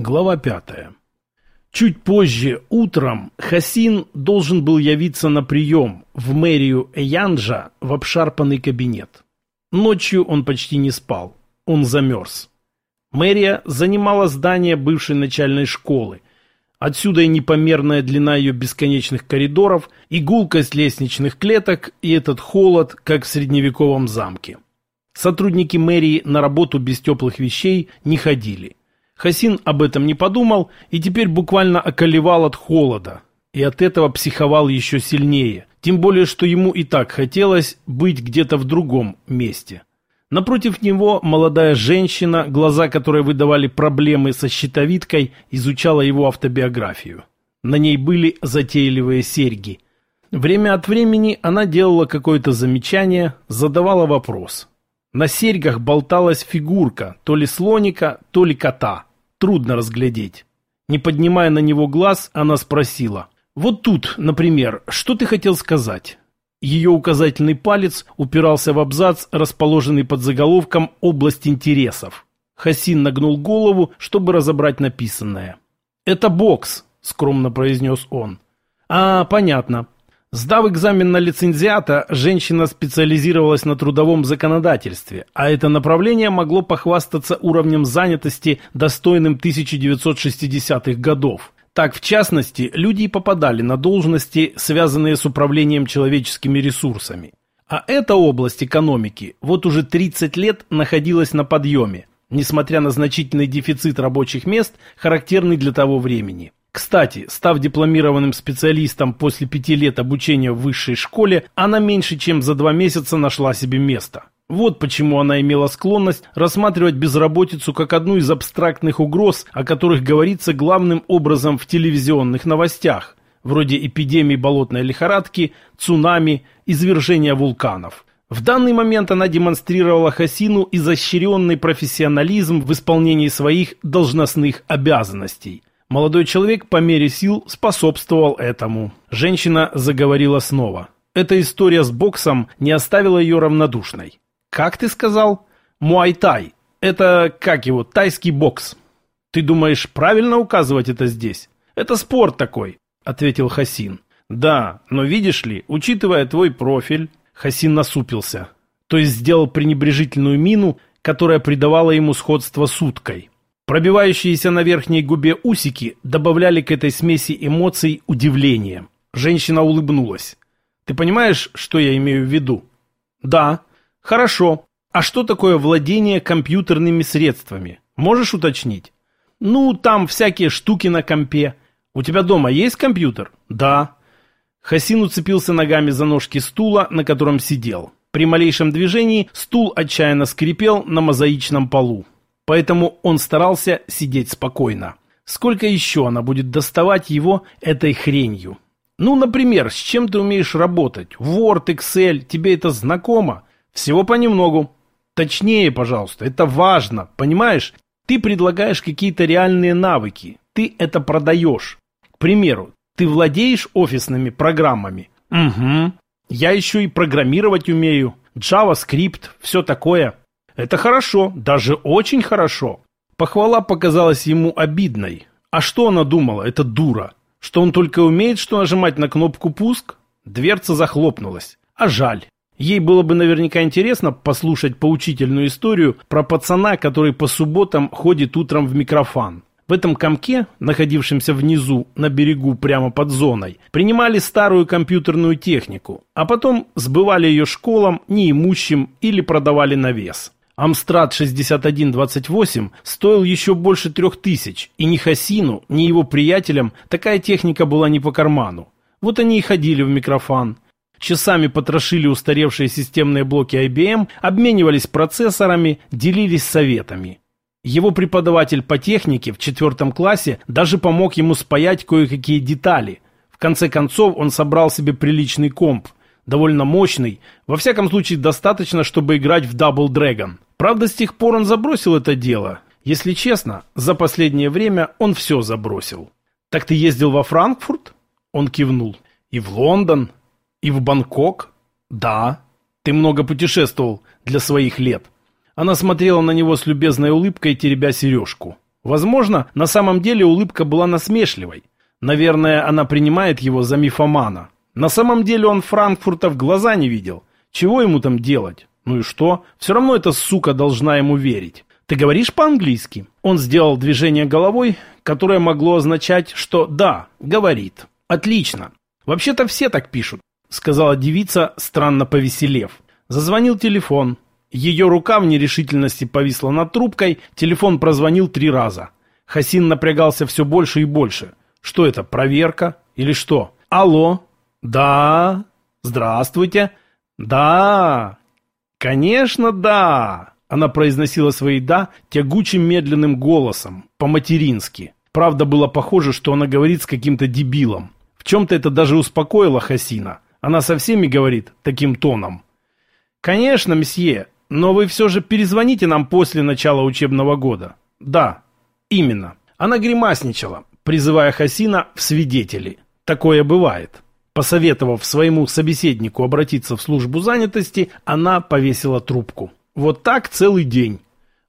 Глава пятая. Чуть позже, утром, Хасин должен был явиться на прием в мэрию Янджа в обшарпанный кабинет. Ночью он почти не спал. Он замерз. Мэрия занимала здание бывшей начальной школы. Отсюда и непомерная длина ее бесконечных коридоров, и гулкость лестничных клеток, и этот холод, как в средневековом замке. Сотрудники мэрии на работу без теплых вещей не ходили – Хасин об этом не подумал и теперь буквально околевал от холода. И от этого психовал еще сильнее. Тем более, что ему и так хотелось быть где-то в другом месте. Напротив него молодая женщина, глаза которой выдавали проблемы со щитовидкой, изучала его автобиографию. На ней были затейливые серьги. Время от времени она делала какое-то замечание, задавала вопрос – на серьгах болталась фигурка, то ли слоника, то ли кота. Трудно разглядеть. Не поднимая на него глаз, она спросила. «Вот тут, например, что ты хотел сказать?» Ее указательный палец упирался в абзац, расположенный под заголовком «Область интересов». Хасин нагнул голову, чтобы разобрать написанное. «Это бокс», — скромно произнес он. «А, понятно. Сдав экзамен на лицензиата, женщина специализировалась на трудовом законодательстве, а это направление могло похвастаться уровнем занятости, достойным 1960-х годов. Так, в частности, люди попадали на должности, связанные с управлением человеческими ресурсами. А эта область экономики вот уже 30 лет находилась на подъеме, несмотря на значительный дефицит рабочих мест, характерный для того времени. Кстати, став дипломированным специалистом после пяти лет обучения в высшей школе, она меньше чем за два месяца нашла себе место. Вот почему она имела склонность рассматривать безработицу как одну из абстрактных угроз, о которых говорится главным образом в телевизионных новостях, вроде эпидемии болотной лихорадки, цунами, извержения вулканов. В данный момент она демонстрировала Хасину изощренный профессионализм в исполнении своих должностных обязанностей – Молодой человек по мере сил способствовал этому. Женщина заговорила снова. Эта история с боксом не оставила ее равнодушной. «Как ты сказал?» «Муай-тай. Это, как его, тайский бокс». «Ты думаешь, правильно указывать это здесь?» «Это спорт такой», — ответил Хасин. «Да, но видишь ли, учитывая твой профиль...» Хасин насупился. То есть сделал пренебрежительную мину, которая придавала ему сходство с уткой. Пробивающиеся на верхней губе усики добавляли к этой смеси эмоций удивление. Женщина улыбнулась. «Ты понимаешь, что я имею в виду?» «Да». «Хорошо. А что такое владение компьютерными средствами? Можешь уточнить?» «Ну, там всякие штуки на компе. У тебя дома есть компьютер?» «Да». Хасин уцепился ногами за ножки стула, на котором сидел. При малейшем движении стул отчаянно скрипел на мозаичном полу. Поэтому он старался сидеть спокойно. Сколько еще она будет доставать его этой хренью? Ну, например, с чем ты умеешь работать? Word, Excel, тебе это знакомо? Всего понемногу. Точнее, пожалуйста, это важно, понимаешь? Ты предлагаешь какие-то реальные навыки. Ты это продаешь. К примеру, ты владеешь офисными программами? Угу. Я еще и программировать умею. JavaScript, все такое. Это хорошо, даже очень хорошо. Похвала показалась ему обидной. А что она думала, эта дура? Что он только умеет, что нажимать на кнопку «пуск»? Дверца захлопнулась. А жаль. Ей было бы наверняка интересно послушать поучительную историю про пацана, который по субботам ходит утром в микрофон. В этом комке, находившемся внизу, на берегу прямо под зоной, принимали старую компьютерную технику, а потом сбывали ее школам, неимущим или продавали на вес. Амстрад 6128 стоил еще больше трех тысяч, и ни Хасину, ни его приятелям такая техника была не по карману. Вот они и ходили в микрофон. Часами потрошили устаревшие системные блоки IBM, обменивались процессорами, делились советами. Его преподаватель по технике в четвертом классе даже помог ему спаять кое-какие детали. В конце концов он собрал себе приличный комп – довольно мощный, во всяком случае достаточно, чтобы играть в Double Dragon. Правда, с тех пор он забросил это дело. Если честно, за последнее время он все забросил. «Так ты ездил во Франкфурт?» Он кивнул. «И в Лондон? И в Бангкок?» «Да. Ты много путешествовал для своих лет». Она смотрела на него с любезной улыбкой, теребя сережку. Возможно, на самом деле улыбка была насмешливой. Наверное, она принимает его за мифомана. На самом деле он Франкфурта в глаза не видел. Чего ему там делать? Ну и что? Все равно эта сука должна ему верить. Ты говоришь по-английски? Он сделал движение головой, которое могло означать, что да, говорит. Отлично. Вообще-то все так пишут, сказала девица, странно повеселев. Зазвонил телефон. Ее рука в нерешительности повисла над трубкой, телефон прозвонил три раза. Хасин напрягался все больше и больше. Что это, проверка? Или что? Алло? Да? Здравствуйте? Да? Конечно, да! Она произносила свои «да» тягучим медленным голосом, по-матерински. Правда, было похоже, что она говорит с каким-то дебилом. В чем-то это даже успокоило Хасина. Она со всеми говорит таким тоном. «Конечно, месье, но вы все же перезвоните нам после начала учебного года». «Да, именно». Она гримасничала, призывая Хасина в свидетели. Такое бывает. Посоветовав своему собеседнику обратиться в службу занятости, она повесила трубку. Вот так целый день.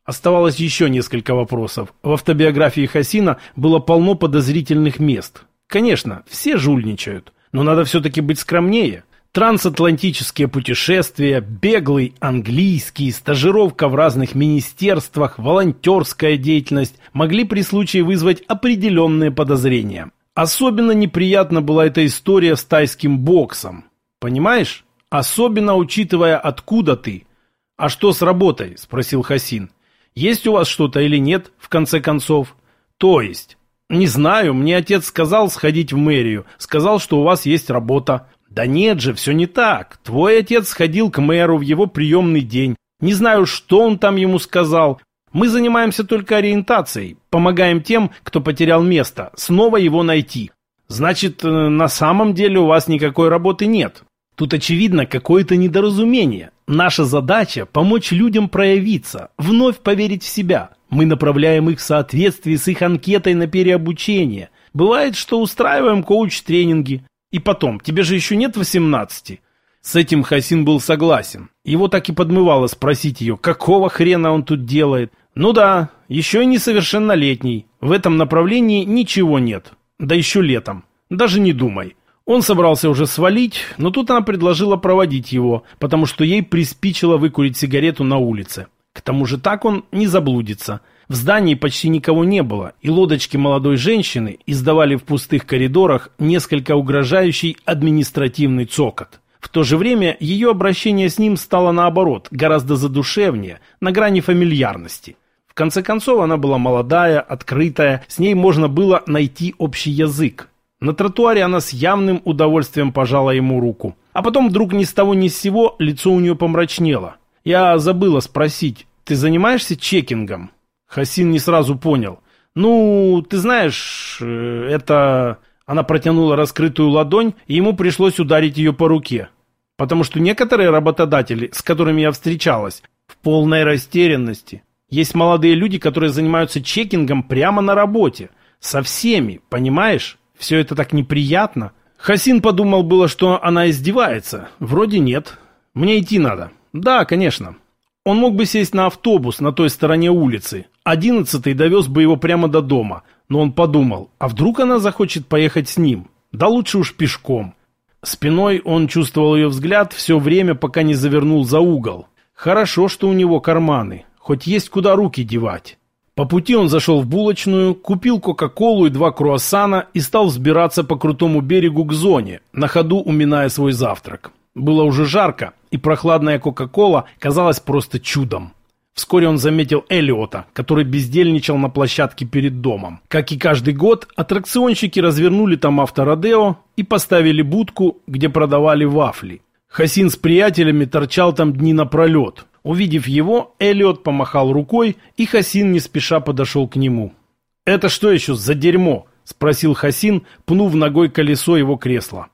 Оставалось еще несколько вопросов. В автобиографии Хасина было полно подозрительных мест. Конечно, все жульничают, но надо все-таки быть скромнее. Трансатлантические путешествия, беглый английский, стажировка в разных министерствах, волонтерская деятельность могли при случае вызвать определенные подозрения. Особенно неприятна была эта история с тайским боксом. Понимаешь? Особенно учитывая, откуда ты – «А что с работой?» – спросил Хасин. «Есть у вас что-то или нет, в конце концов?» «То есть?» «Не знаю, мне отец сказал сходить в мэрию, сказал, что у вас есть работа». «Да нет же, все не так. Твой отец сходил к мэру в его приемный день. Не знаю, что он там ему сказал. Мы занимаемся только ориентацией, помогаем тем, кто потерял место, снова его найти. Значит, э, на самом деле у вас никакой работы нет. Тут очевидно какое-то недоразумение. Наша задача – помочь людям проявиться, вновь поверить в себя. Мы направляем их в соответствии с их анкетой на переобучение. Бывает, что устраиваем коуч-тренинги. И потом, тебе же еще нет 18. С этим Хасин был согласен. Его так и подмывало спросить ее, какого хрена он тут делает. Ну да, еще и несовершеннолетний. В этом направлении ничего нет. Да еще летом. Даже не думай. Он собрался уже свалить, но тут она предложила проводить его, потому что ей приспичило выкурить сигарету на улице. К тому же так он не заблудится. В здании почти никого не было, и лодочки молодой женщины издавали в пустых коридорах несколько угрожающий административный цокот. В то же время ее обращение с ним стало наоборот, гораздо задушевнее, на грани фамильярности. В конце концов, она была молодая, открытая, с ней можно было найти общий язык. На тротуаре она с явным удовольствием пожала ему руку. А потом вдруг ни с того ни с сего лицо у нее помрачнело. Я забыла спросить, ты занимаешься чекингом? Хасин не сразу понял. Ну, ты знаешь, э, это... Она протянула раскрытую ладонь, и ему пришлось ударить ее по руке. Потому что некоторые работодатели, с которыми я встречалась, в полной растерянности. Есть молодые люди, которые занимаются чекингом прямо на работе. Со всеми, понимаешь? Все это так неприятно. Хасин подумал было, что она издевается. Вроде нет. Мне идти надо. Да, конечно. Он мог бы сесть на автобус на той стороне улицы. Одиннадцатый довез бы его прямо до дома. Но он подумал, а вдруг она захочет поехать с ним? Да лучше уж пешком. Спиной он чувствовал ее взгляд все время, пока не завернул за угол. Хорошо, что у него карманы. Хоть есть куда руки девать. По пути он зашел в булочную, купил кока-колу и два круассана и стал взбираться по крутому берегу к зоне, на ходу уминая свой завтрак. Было уже жарко, и прохладная кока-кола казалась просто чудом. Вскоре он заметил Элиота, который бездельничал на площадке перед домом. Как и каждый год, аттракционщики развернули там автородео и поставили будку, где продавали вафли. Хасин с приятелями торчал там дни напролет. Увидев его, Эллиот помахал рукой, и Хасин не спеша подошел к нему. «Это что еще за дерьмо?» – спросил Хасин, пнув ногой колесо его кресла.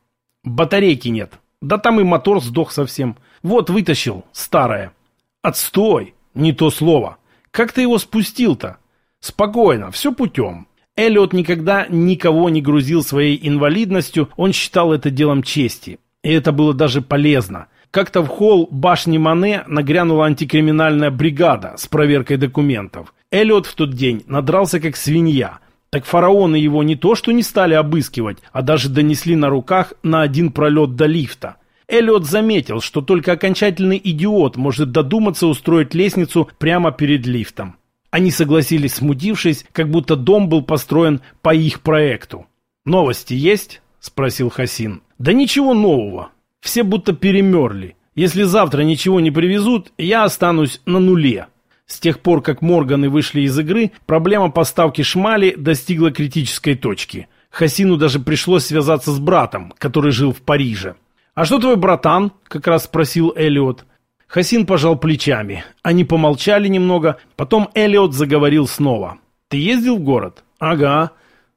«Батарейки нет. Да там и мотор сдох совсем. Вот вытащил, старое». «Отстой! Не то слово. Как ты его спустил-то?» «Спокойно, все путем». Эллиот никогда никого не грузил своей инвалидностью, он считал это делом чести. И это было даже полезно – Как-то в холл башни Мане нагрянула антикриминальная бригада с проверкой документов. Эллиот в тот день надрался как свинья. Так фараоны его не то что не стали обыскивать, а даже донесли на руках на один пролет до лифта. Эллиот заметил, что только окончательный идиот может додуматься устроить лестницу прямо перед лифтом. Они согласились, смутившись, как будто дом был построен по их проекту. «Новости есть?» – спросил Хасин. «Да ничего нового. Все будто перемерли. Если завтра ничего не привезут, я останусь на нуле». С тех пор, как Морганы вышли из игры, проблема поставки шмали достигла критической точки. Хасину даже пришлось связаться с братом, который жил в Париже. «А что твой братан?» – как раз спросил Элиот. Хасин пожал плечами. Они помолчали немного, потом Элиот заговорил снова. «Ты ездил в город?» «Ага».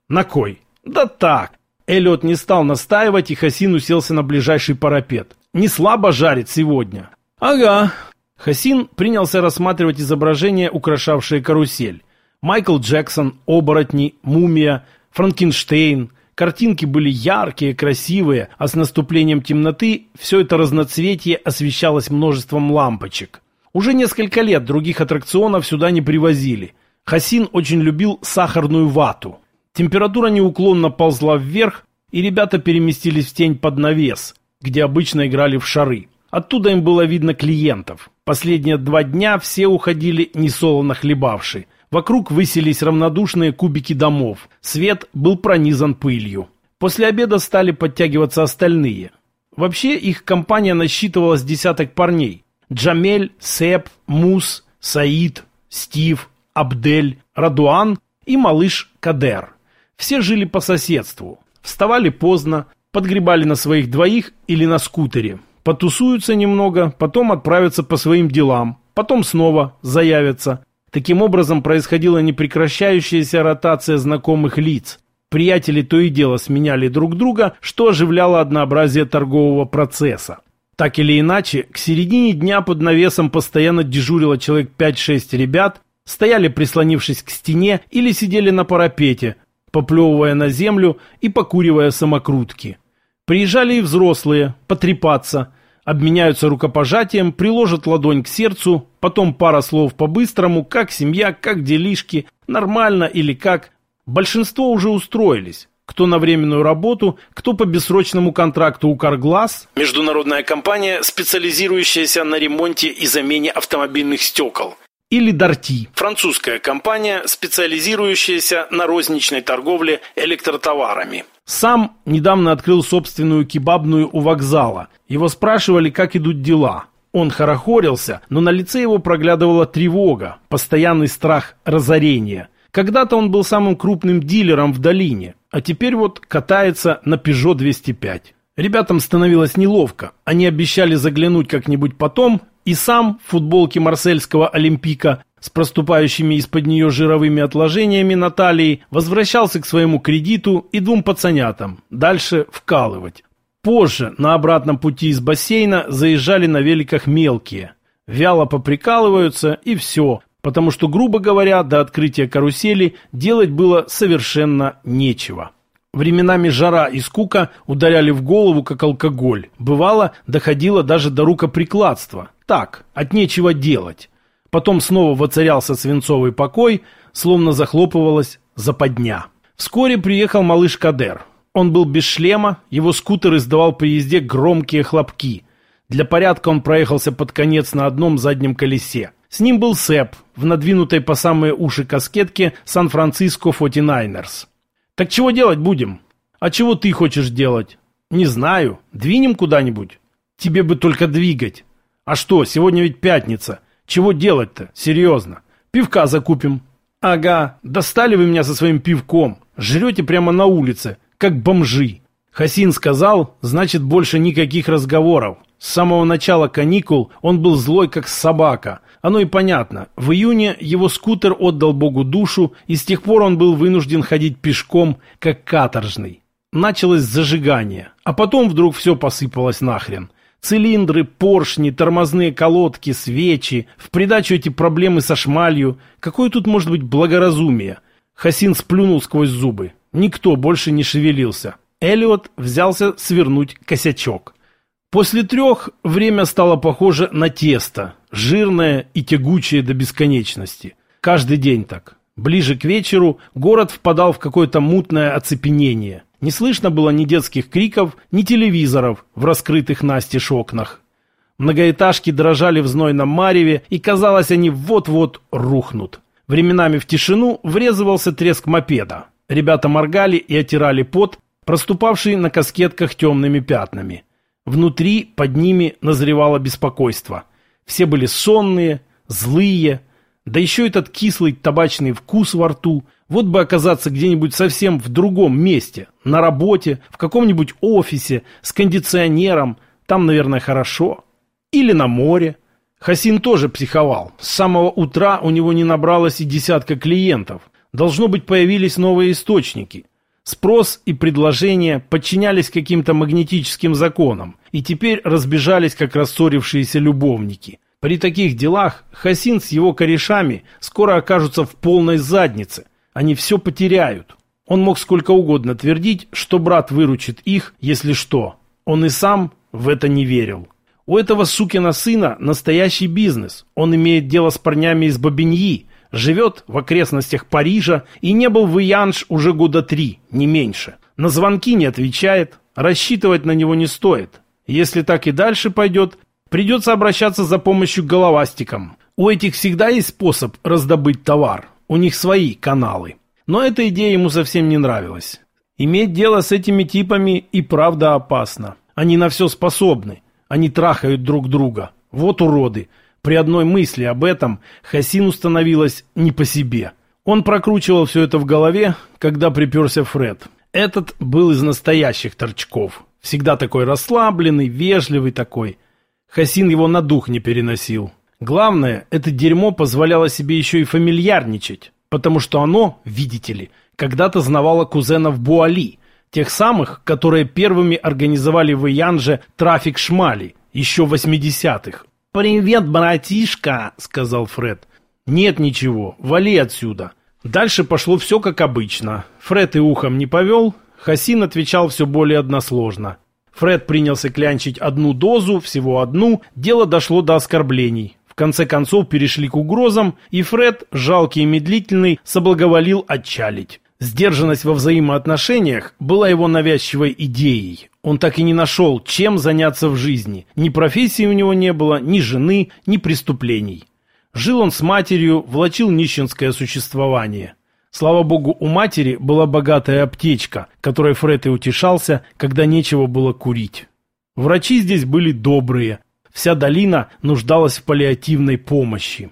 «На кой?» «Да так». Эллиот не стал настаивать, и Хасин уселся на ближайший парапет. «Не слабо жарит сегодня». «Ага». Хасин принялся рассматривать изображения, украшавшие карусель. Майкл Джексон, оборотни, мумия, Франкенштейн. Картинки были яркие, красивые, а с наступлением темноты все это разноцветие освещалось множеством лампочек. Уже несколько лет других аттракционов сюда не привозили. Хасин очень любил сахарную вату. Температура неуклонно ползла вверх, и ребята переместились в тень под навес, где обычно играли в шары. Оттуда им было видно клиентов. Последние два дня все уходили несолоно хлебавши. Вокруг высились равнодушные кубики домов. Свет был пронизан пылью. После обеда стали подтягиваться остальные. Вообще их компания насчитывала с десяток парней. Джамель, Сеп, Мус, Саид, Стив, Абдель, Радуан и малыш Кадер. Все жили по соседству. Вставали поздно, подгребали на своих двоих или на скутере. Потусуются немного, потом отправятся по своим делам. Потом снова заявятся. Таким образом происходила непрекращающаяся ротация знакомых лиц. Приятели то и дело сменяли друг друга, что оживляло однообразие торгового процесса. Так или иначе, к середине дня под навесом постоянно дежурило человек 5-6 ребят, стояли прислонившись к стене или сидели на парапете, поплевывая на землю и покуривая самокрутки. Приезжали и взрослые, потрепаться, обменяются рукопожатием, приложат ладонь к сердцу, потом пара слов по-быстрому, как семья, как делишки, нормально или как. Большинство уже устроились. Кто на временную работу, кто по бессрочному контракту у Карглаз, международная компания, специализирующаяся на ремонте и замене автомобильных стекол – или Дарти, французская компания, специализирующаяся на розничной торговле электротоварами. Сам недавно открыл собственную кебабную у вокзала. Его спрашивали, как идут дела. Он хорохорился, но на лице его проглядывала тревога, постоянный страх разорения. Когда-то он был самым крупным дилером в долине, а теперь вот катается на Peugeot 205. Ребятам становилось неловко. Они обещали заглянуть как-нибудь потом, и сам в футболке марсельского Олимпика с проступающими из-под нее жировыми отложениями на талии возвращался к своему кредиту и двум пацанятам, дальше вкалывать. Позже на обратном пути из бассейна заезжали на великах мелкие. Вяло поприкалываются и все, потому что, грубо говоря, до открытия карусели делать было совершенно нечего. Временами жара и скука ударяли в голову, как алкоголь. Бывало, доходило даже до рукоприкладства. Так, от нечего делать. Потом снова воцарялся свинцовый покой, словно захлопывалась западня. Вскоре приехал малыш Кадер. Он был без шлема, его скутер издавал при езде громкие хлопки. Для порядка он проехался под конец на одном заднем колесе. С ним был Сэп в надвинутой по самые уши каскетке Сан-Франциско 49ers. Так чего делать будем? А чего ты хочешь делать? Не знаю. Двинем куда-нибудь? Тебе бы только двигать. А что, сегодня ведь пятница. Чего делать-то? Серьезно. Пивка закупим. Ага, достали вы меня со своим пивком. Жрете прямо на улице, как бомжи. Хасин сказал, значит больше никаких разговоров. С самого начала каникул он был злой, как собака. Оно и понятно. В июне его скутер отдал Богу душу, и с тех пор он был вынужден ходить пешком, как каторжный. Началось зажигание, а потом вдруг все посыпалось нахрен. Цилиндры, поршни, тормозные колодки, свечи. В придачу эти проблемы со шмалью. Какое тут может быть благоразумие? Хасин сплюнул сквозь зубы. Никто больше не шевелился. Эллиот взялся свернуть косячок. После трех время стало похоже на тесто, жирное и тягучее до бесконечности. Каждый день так. Ближе к вечеру город впадал в какое-то мутное оцепенение. Не слышно было ни детских криков, ни телевизоров в раскрытых настежь окнах. Многоэтажки дрожали в знойном мареве, и казалось, они вот-вот рухнут. Временами в тишину врезывался треск мопеда. Ребята моргали и отирали пот, проступавший на каскетках темными пятнами. Внутри, под ними, назревало беспокойство. Все были сонные, злые, да еще этот кислый табачный вкус во рту. Вот бы оказаться где-нибудь совсем в другом месте, на работе, в каком-нибудь офисе, с кондиционером, там, наверное, хорошо. Или на море. Хасин тоже психовал. С самого утра у него не набралось и десятка клиентов. Должно быть, появились новые источники. Спрос и предложение подчинялись каким-то магнетическим законам и теперь разбежались, как рассорившиеся любовники. При таких делах Хасин с его корешами скоро окажутся в полной заднице. Они все потеряют. Он мог сколько угодно твердить, что брат выручит их, если что. Он и сам в это не верил. У этого сукина сына настоящий бизнес. Он имеет дело с парнями из Бабиньи, живет в окрестностях Парижа и не был в Иянш уже года три, не меньше. На звонки не отвечает, рассчитывать на него не стоит. Если так и дальше пойдет, придется обращаться за помощью к головастикам. У этих всегда есть способ раздобыть товар, у них свои каналы. Но эта идея ему совсем не нравилась. Иметь дело с этими типами и правда опасно. Они на все способны. Они трахают друг друга. Вот уроды. При одной мысли об этом Хасину становилось не по себе. Он прокручивал все это в голове, когда приперся Фред. Этот был из настоящих торчков. Всегда такой расслабленный, вежливый такой. Хасин его на дух не переносил. Главное, это дерьмо позволяло себе еще и фамильярничать, потому что оно, видите ли, когда-то знавало кузенов Буали, тех самых, которые первыми организовали в Янже трафик шмали, еще в 80-х. «Привет, братишка!» — сказал Фред. «Нет ничего, вали отсюда». Дальше пошло все как обычно. Фред и ухом не повел, Хасин отвечал все более односложно. Фред принялся клянчить одну дозу, всего одну, дело дошло до оскорблений. В конце концов перешли к угрозам, и Фред, жалкий и медлительный, соблаговолил отчалить. Сдержанность во взаимоотношениях была его навязчивой идеей. Он так и не нашел, чем заняться в жизни. Ни профессии у него не было, ни жены, ни преступлений. Жил он с матерью, влачил нищенское существование. Слава богу, у матери была богатая аптечка, которой Фред и утешался, когда нечего было курить. Врачи здесь были добрые. Вся долина нуждалась в паллиативной помощи.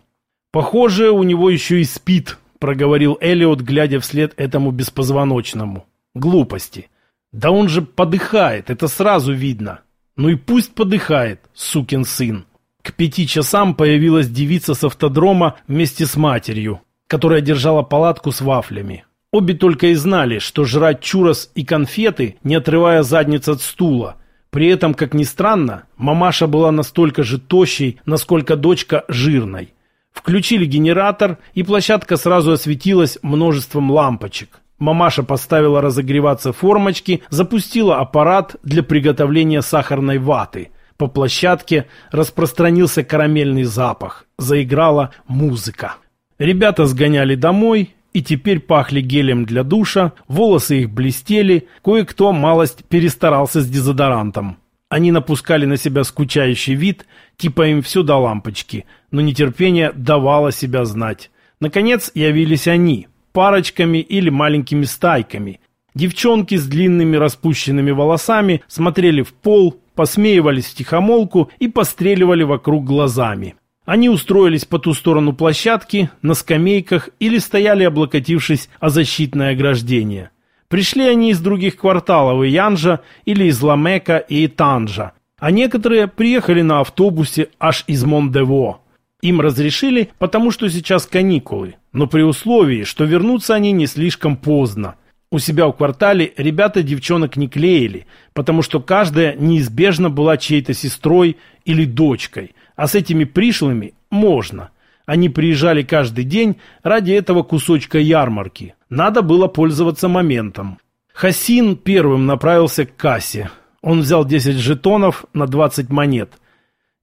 Похоже, у него еще и спит, проговорил Элиот, глядя вслед этому беспозвоночному. Глупости. Да он же подыхает, это сразу видно. Ну и пусть подыхает, сукин сын. К пяти часам появилась девица с автодрома вместе с матерью, которая держала палатку с вафлями. Обе только и знали, что жрать чурос и конфеты, не отрывая задниц от стула. При этом, как ни странно, мамаша была настолько же тощей, насколько дочка жирной. Включили генератор, и площадка сразу осветилась множеством лампочек. Мамаша поставила разогреваться формочки, запустила аппарат для приготовления сахарной ваты. По площадке распространился карамельный запах. Заиграла музыка. Ребята сгоняли домой и теперь пахли гелем для душа, волосы их блестели, кое-кто малость перестарался с дезодорантом. Они напускали на себя скучающий вид, типа им все до лампочки, но нетерпение давало себя знать. Наконец явились они, парочками или маленькими стайками. Девчонки с длинными распущенными волосами смотрели в пол, посмеивались в тихомолку и постреливали вокруг глазами. Они устроились по ту сторону площадки, на скамейках или стояли облокотившись о защитное ограждение. Пришли они из других кварталов Янжа или из Ламека и Танжа, а некоторые приехали на автобусе аж из Мондево. Им разрешили, потому что сейчас каникулы, но при условии, что вернутся они не слишком поздно. У себя в квартале ребята девчонок не клеили, потому что каждая неизбежно была чьей-то сестрой или дочкой, а с этими пришлыми можно – они приезжали каждый день ради этого кусочка ярмарки. Надо было пользоваться моментом. Хасин первым направился к кассе. Он взял 10 жетонов на 20 монет.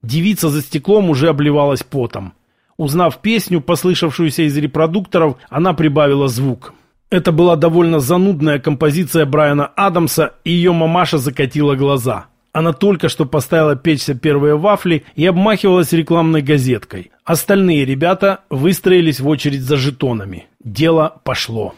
Девица за стеклом уже обливалась потом. Узнав песню, послышавшуюся из репродукторов, она прибавила звук. Это была довольно занудная композиция Брайана Адамса, и ее мамаша закатила глаза. Она только что поставила печься первые вафли и обмахивалась рекламной газеткой. Остальные ребята выстроились в очередь за жетонами. Дело пошло.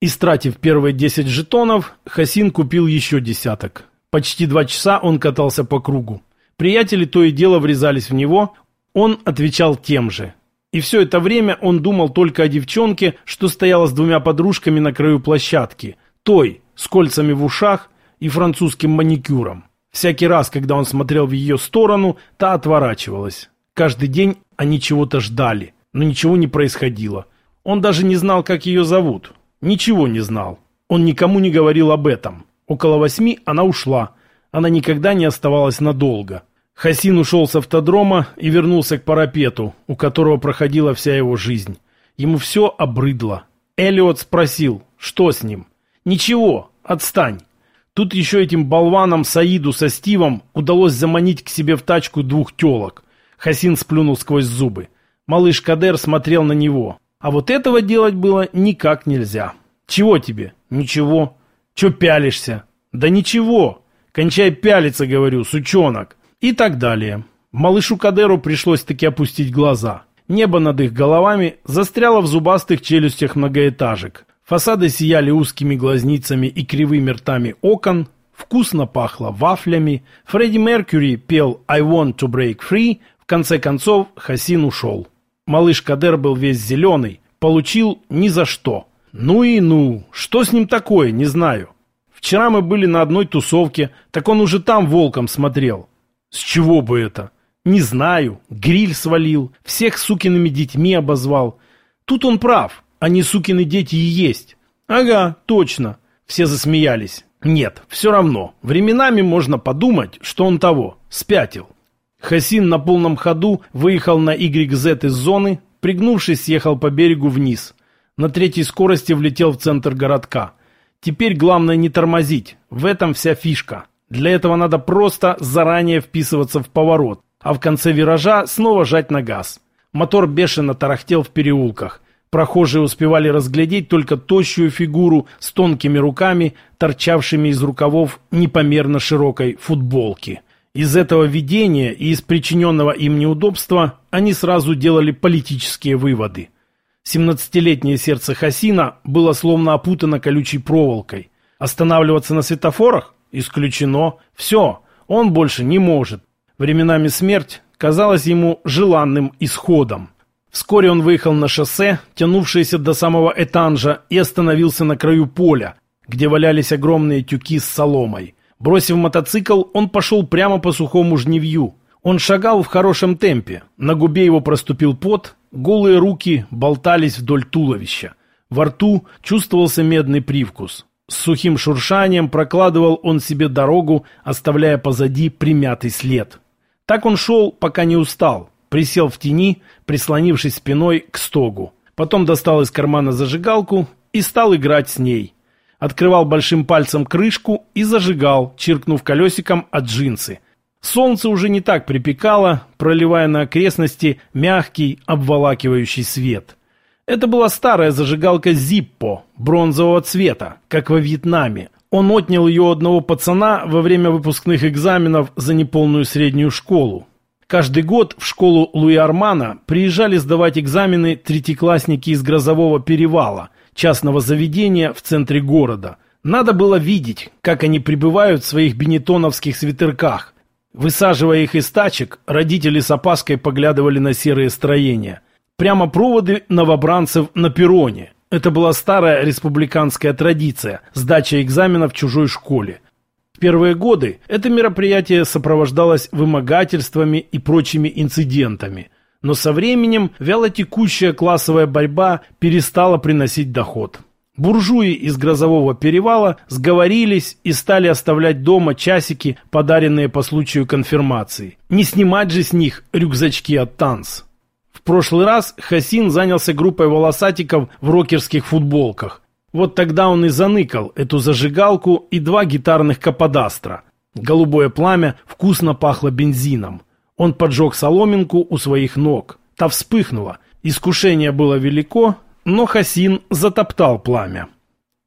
Истратив первые 10 жетонов, Хасин купил еще десяток. Почти два часа он катался по кругу. Приятели то и дело врезались в него, он отвечал тем же. И все это время он думал только о девчонке, что стояла с двумя подружками на краю площадки, той, с кольцами в ушах и французским маникюром. Всякий раз, когда он смотрел в ее сторону, та отворачивалась. Каждый день они чего-то ждали, но ничего не происходило. Он даже не знал, как ее зовут. Ничего не знал. Он никому не говорил об этом. Около восьми она ушла. Она никогда не оставалась надолго. Хасин ушел с автодрома и вернулся к парапету, у которого проходила вся его жизнь. Ему все обрыдло. Эллиот спросил, что с ним. «Ничего, отстань». Тут еще этим болванам Саиду со Стивом удалось заманить к себе в тачку двух телок. Хасин сплюнул сквозь зубы. Малыш Кадер смотрел на него. А вот этого делать было никак нельзя. «Чего тебе?» «Ничего». «Че пялишься?» «Да ничего. Кончай пялиться, говорю, сучонок». И так далее. Малышу Кадеру пришлось таки опустить глаза. Небо над их головами застряло в зубастых челюстях многоэтажек. Фасады сияли узкими глазницами и кривыми ртами окон. Вкусно пахло вафлями. Фредди Меркьюри пел «I want to break free». В конце концов Хасин ушел. Малыш Кадер был весь зеленый. Получил ни за что. Ну и ну. Что с ним такое, не знаю. Вчера мы были на одной тусовке, так он уже там волком смотрел. С чего бы это? Не знаю. Гриль свалил, всех сукиными детьми обозвал. Тут он прав, они сукины дети и есть. Ага, точно. Все засмеялись. Нет, все равно. Временами можно подумать, что он того, спятил. Хасин на полном ходу выехал на YZ из зоны, пригнувшись, съехал по берегу вниз. На третьей скорости влетел в центр городка. Теперь главное не тормозить, в этом вся фишка. Для этого надо просто заранее вписываться в поворот, а в конце виража снова жать на газ. Мотор бешено тарахтел в переулках. Прохожие успевали разглядеть только тощую фигуру с тонкими руками, торчавшими из рукавов непомерно широкой футболки. Из этого видения и из причиненного им неудобства они сразу делали политические выводы. Семнадцатилетнее сердце Хасина было словно опутано колючей проволокой. Останавливаться на светофорах? Исключено. Все, он больше не может. Временами смерть казалась ему желанным исходом. Вскоре он выехал на шоссе, тянувшееся до самого этанжа, и остановился на краю поля, где валялись огромные тюки с соломой. Бросив мотоцикл, он пошел прямо по сухому жневью. Он шагал в хорошем темпе. На губе его проступил пот, голые руки болтались вдоль туловища. Во рту чувствовался медный привкус. С сухим шуршанием прокладывал он себе дорогу, оставляя позади примятый след. Так он шел, пока не устал. Присел в тени, прислонившись спиной к стогу. Потом достал из кармана зажигалку и стал играть с ней. Открывал большим пальцем крышку и зажигал, чиркнув колесиком от джинсы. Солнце уже не так припекало, проливая на окрестности мягкий, обволакивающий свет. Это была старая зажигалка Zippo, бронзового цвета, как во Вьетнаме. Он отнял ее у одного пацана во время выпускных экзаменов за неполную среднюю школу. Каждый год в школу Луи Армана приезжали сдавать экзамены третьеклассники из Грозового перевала, частного заведения в центре города. Надо было видеть, как они прибывают в своих бенетоновских свитерках. Высаживая их из тачек, родители с опаской поглядывали на серые строения – Прямо проводы новобранцев на перроне. Это была старая республиканская традиция – сдача экзамена в чужой школе. В первые годы это мероприятие сопровождалось вымогательствами и прочими инцидентами. Но со временем вялотекущая классовая борьба перестала приносить доход. Буржуи из грозового перевала сговорились и стали оставлять дома часики, подаренные по случаю конфирмации. Не снимать же с них рюкзачки от танц прошлый раз Хасин занялся группой волосатиков в рокерских футболках. Вот тогда он и заныкал эту зажигалку и два гитарных каподастра. Голубое пламя вкусно пахло бензином. Он поджег соломинку у своих ног. Та вспыхнула. Искушение было велико, но Хасин затоптал пламя.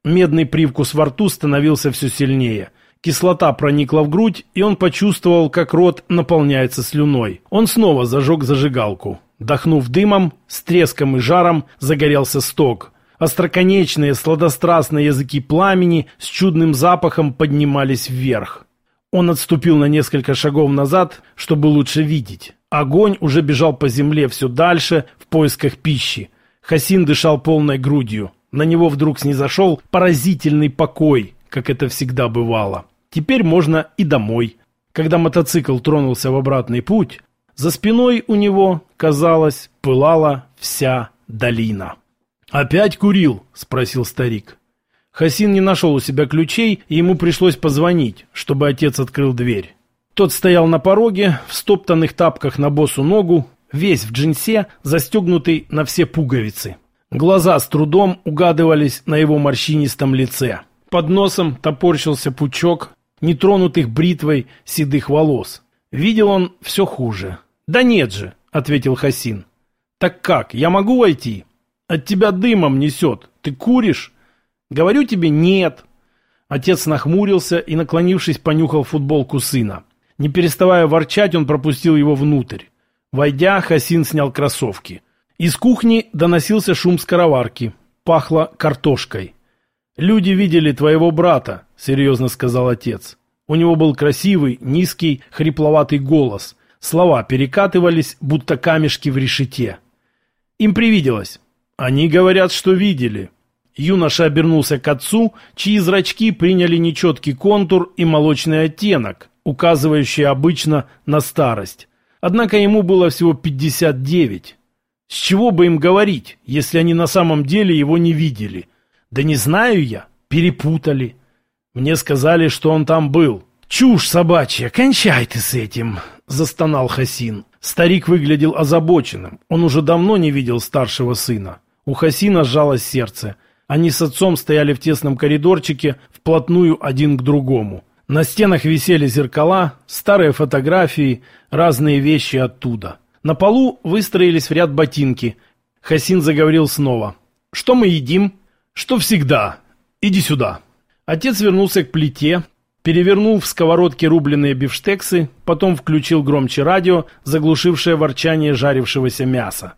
Медный привкус во рту становился все сильнее. Кислота проникла в грудь, и он почувствовал, как рот наполняется слюной. Он снова зажег зажигалку. Дохнув дымом, с треском и жаром загорелся сток. Остроконечные, сладострастные языки пламени с чудным запахом поднимались вверх. Он отступил на несколько шагов назад, чтобы лучше видеть. Огонь уже бежал по земле все дальше в поисках пищи. Хасин дышал полной грудью. На него вдруг снизошел поразительный покой, как это всегда бывало. Теперь можно и домой. Когда мотоцикл тронулся в обратный путь, за спиной у него, казалось, пылала вся долина. «Опять курил?» – спросил старик. Хасин не нашел у себя ключей, и ему пришлось позвонить, чтобы отец открыл дверь. Тот стоял на пороге, в стоптанных тапках на босу ногу, весь в джинсе, застегнутый на все пуговицы. Глаза с трудом угадывались на его морщинистом лице. Под носом топорщился пучок нетронутых бритвой седых волос. Видел он все хуже. «Да нет же», — ответил Хасин. «Так как, я могу войти? От тебя дымом несет. Ты куришь?» «Говорю тебе, нет». Отец нахмурился и, наклонившись, понюхал футболку сына. Не переставая ворчать, он пропустил его внутрь. Войдя, Хасин снял кроссовки. Из кухни доносился шум скороварки. Пахло картошкой. «Люди видели твоего брата», — серьезно сказал отец. У него был красивый, низкий, хрипловатый голос. Слова перекатывались, будто камешки в решете. Им привиделось. Они говорят, что видели. Юноша обернулся к отцу, чьи зрачки приняли нечеткий контур и молочный оттенок, указывающий обычно на старость. Однако ему было всего 59. С чего бы им говорить, если они на самом деле его не видели? Да не знаю я, перепутали. Мне сказали, что он там был. Чушь собачья, кончай ты с этим, застонал Хасин. Старик выглядел озабоченным. Он уже давно не видел старшего сына. У Хасина сжалось сердце. Они с отцом стояли в тесном коридорчике, вплотную один к другому. На стенах висели зеркала, старые фотографии, разные вещи оттуда. На полу выстроились в ряд ботинки. Хасин заговорил снова. «Что мы едим?» «Что всегда. Иди сюда». Отец вернулся к плите, перевернул в сковородке рубленые бифштексы, потом включил громче радио, заглушившее ворчание жарившегося мяса.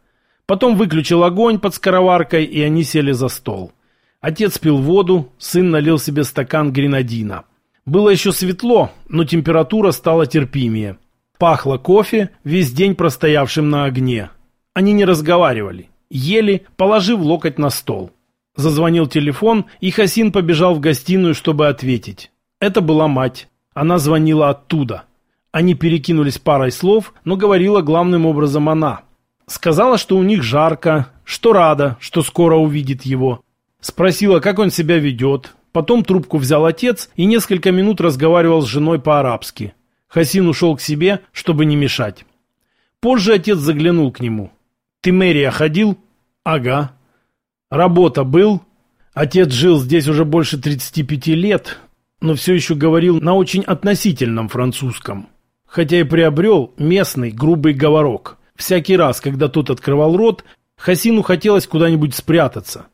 Потом выключил огонь под скороваркой, и они сели за стол. Отец пил воду, сын налил себе стакан гренадина. Было еще светло, но температура стала терпимее. Пахло кофе, весь день простоявшим на огне. Они не разговаривали, ели, положив локоть на стол. Зазвонил телефон, и Хасин побежал в гостиную, чтобы ответить. Это была мать. Она звонила оттуда. Они перекинулись парой слов, но говорила главным образом она. Сказала, что у них жарко, что рада, что скоро увидит его. Спросила, как он себя ведет. Потом трубку взял отец и несколько минут разговаривал с женой по-арабски. Хасин ушел к себе, чтобы не мешать. Позже отец заглянул к нему. «Ты мэрия ходил?» «Ага». «Работа был?» Отец жил здесь уже больше 35 лет, но все еще говорил на очень относительном французском. Хотя и приобрел местный грубый говорок. Всякий раз, когда тот открывал рот, Хасину хотелось куда-нибудь спрятаться.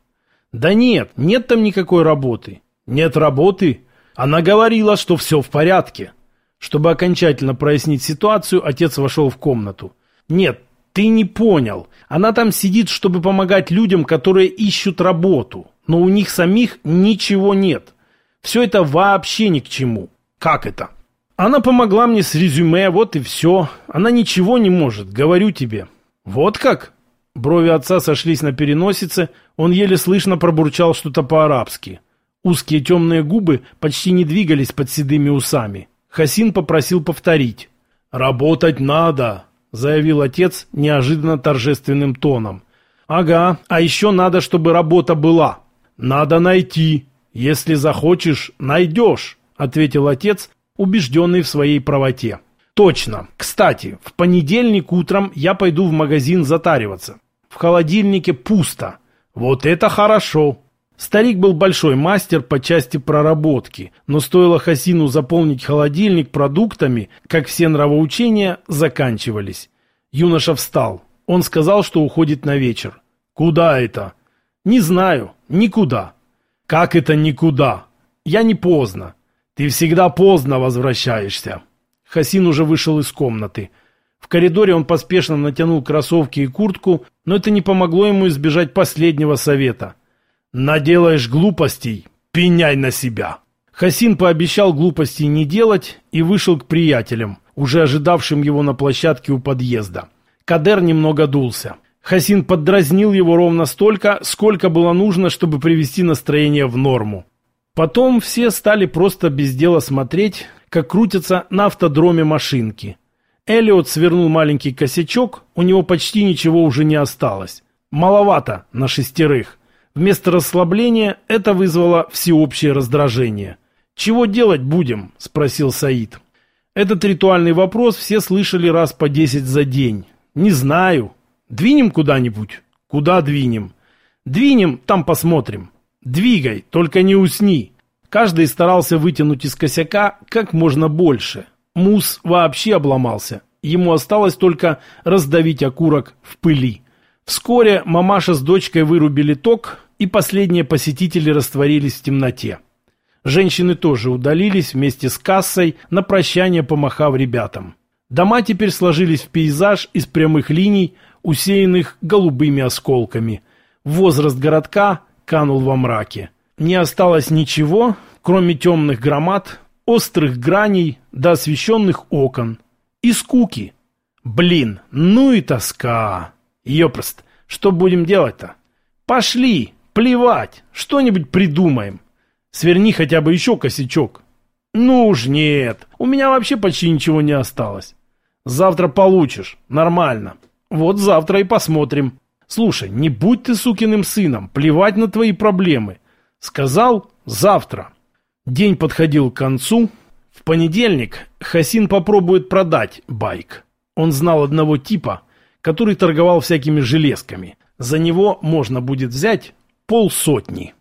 «Да нет, нет там никакой работы». «Нет работы?» Она говорила, что все в порядке. Чтобы окончательно прояснить ситуацию, отец вошел в комнату. «Нет, ты не понял. Она там сидит, чтобы помогать людям, которые ищут работу. Но у них самих ничего нет. Все это вообще ни к чему. Как это? Она помогла мне с резюме, вот и все. Она ничего не может, говорю тебе. Вот как? Брови отца сошлись на переносице, он еле слышно пробурчал что-то по-арабски. Узкие темные губы почти не двигались под седыми усами. Хасин попросил повторить. «Работать надо», — заявил отец неожиданно торжественным тоном. «Ага, а еще надо, чтобы работа была. Надо найти. Если захочешь, найдешь», — ответил отец, убежденный в своей правоте. «Точно. Кстати, в понедельник утром я пойду в магазин затариваться. В холодильнике пусто. Вот это хорошо. Старик был большой мастер по части проработки, но стоило Хасину заполнить холодильник продуктами, как все нравоучения заканчивались. Юноша встал. Он сказал, что уходит на вечер. «Куда это?» «Не знаю. Никуда». «Как это никуда?» «Я не поздно». «Ты всегда поздно возвращаешься». Хасин уже вышел из комнаты. В коридоре он поспешно натянул кроссовки и куртку, но это не помогло ему избежать последнего совета – «Наделаешь глупостей, пеняй на себя!» Хасин пообещал глупостей не делать и вышел к приятелям, уже ожидавшим его на площадке у подъезда. Кадер немного дулся. Хасин поддразнил его ровно столько, сколько было нужно, чтобы привести настроение в норму. Потом все стали просто без дела смотреть, как крутятся на автодроме машинки. Эллиот свернул маленький косячок, у него почти ничего уже не осталось. Маловато на шестерых. Вместо расслабления это вызвало всеобщее раздражение. «Чего делать будем?» – спросил Саид. Этот ритуальный вопрос все слышали раз по десять за день. «Не знаю. Двинем куда-нибудь?» «Куда двинем?» «Двинем, там посмотрим». «Двигай, только не усни». Каждый старался вытянуть из косяка как можно больше. Мус вообще обломался. Ему осталось только раздавить окурок в пыли. Вскоре мамаша с дочкой вырубили ток, и последние посетители растворились в темноте. Женщины тоже удалились вместе с кассой, на прощание помахав ребятам. Дома теперь сложились в пейзаж из прямых линий, усеянных голубыми осколками. Возраст городка канул во мраке. Не осталось ничего, кроме темных громад, острых граней до освещенных окон. И скуки. Блин, ну и тоска. Ёпрост, что будем делать-то? Пошли, плевать, что-нибудь придумаем. Сверни хотя бы еще косячок. Ну уж нет, у меня вообще почти ничего не осталось. Завтра получишь, нормально. Вот завтра и посмотрим. Слушай, не будь ты сукиным сыном, плевать на твои проблемы. Сказал завтра. День подходил к концу. В понедельник Хасин попробует продать байк. Он знал одного типа, который торговал всякими железками. За него можно будет взять полсотни.